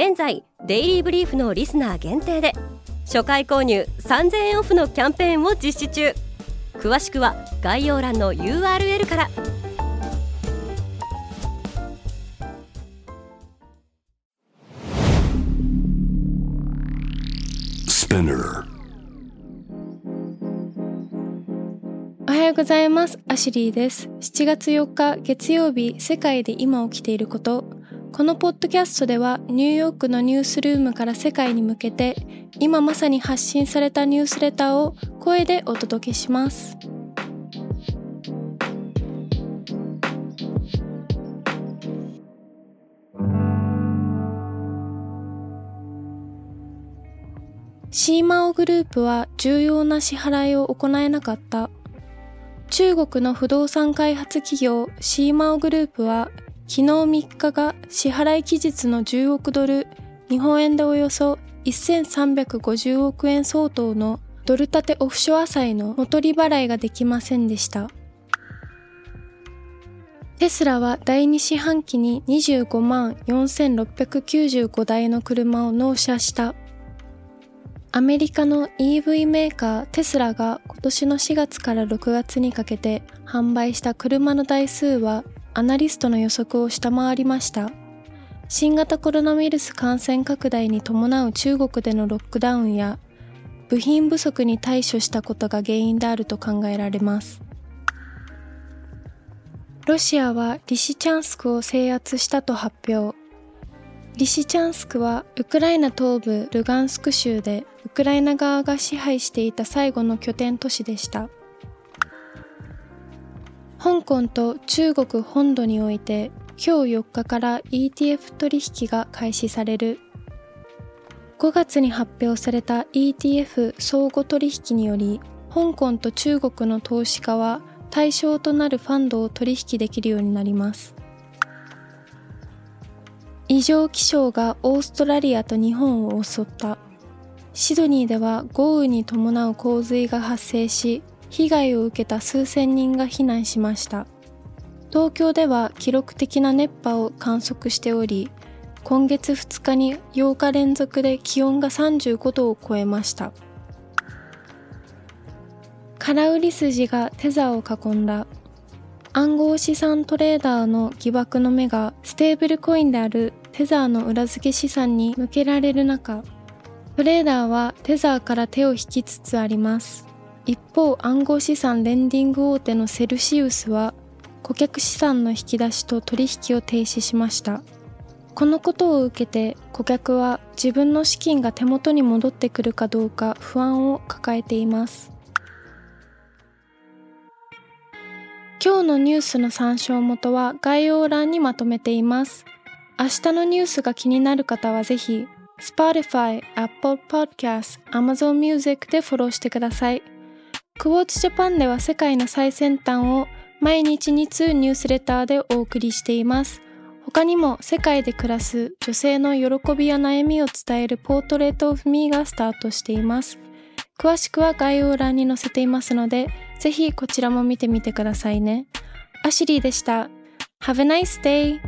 現在デイリーブリーフのリスナー限定で初回購入3000円オフのキャンペーンを実施中。詳しくは概要欄の URL から。おはようございます。アシュリーです。7月4日月曜日世界で今起きていることこのポッドキャストではニューヨークのニュースルームから世界に向けて今まさに発信されたニュースレターを声でお届けします。シーマオグループは重要な支払いを行えなかった。中国の不動産開発企業シーマオグループは昨日3日が支払い期日の10億ドル、日本円でおよそ1350億円相当のドル建てオフショア債の元利払いができませんでした。テスラは第2四半期に25万4695台の車を納車した。アメリカの EV メーカーテスラが今年の4月から6月にかけて販売した車の台数はアナリストの予測を下回りました。新型コロナウイルス感染拡大に伴う中国でのロックダウンや部品不足に対処したことが原因であると考えられます。ロシアはリシチャンスクを制圧したと発表。リシチャンスクはウクライナ東部ルガンスク州でウクライナ側が支配していた最後の拠点都市でした。香港と中国本土において今日4日から ETF 取引が開始される。5月に発表された ETF 相互取引により香港と中国の投資家は対象となるファンドを取引できるようになります。異常気象がオーストラリアと日本を襲った。シドニーでは豪雨に伴う洪水が発生し被害を受けた数千人が避難しました。東京では記録的な熱波を観測しており、今月2日に8日連続で気温が35度を超えました。空売り筋がテザーを囲んだ暗号資産トレーダーの疑惑の目がステーブルコインであるテザーの裏付け資産に向けられる中、トレーダーはテザーから手を引きつつあります。一方暗号資産レンディング大手のセルシウスは顧客資産の引き出しと取引を停止しました。このことを受けて顧客は自分の資金が手元に戻ってくるかどうか不安を抱えています。今日のニュースの参照元は概要欄にまとめています。明日のニュースが気になる方はぜひ Spotify、Apple Podcast、Amazon Music でフォローしてください。クォーツジャパンでは世界の最先端を毎日2通ニュースレターでお送りしています。他にも世界で暮らす女性の喜びや悩みを伝えるポートレートオフミーがスタートしています。詳しくは概要欄に載せていますので、ぜひこちらも見てみてくださいね。アシリーでした。Have a nice day!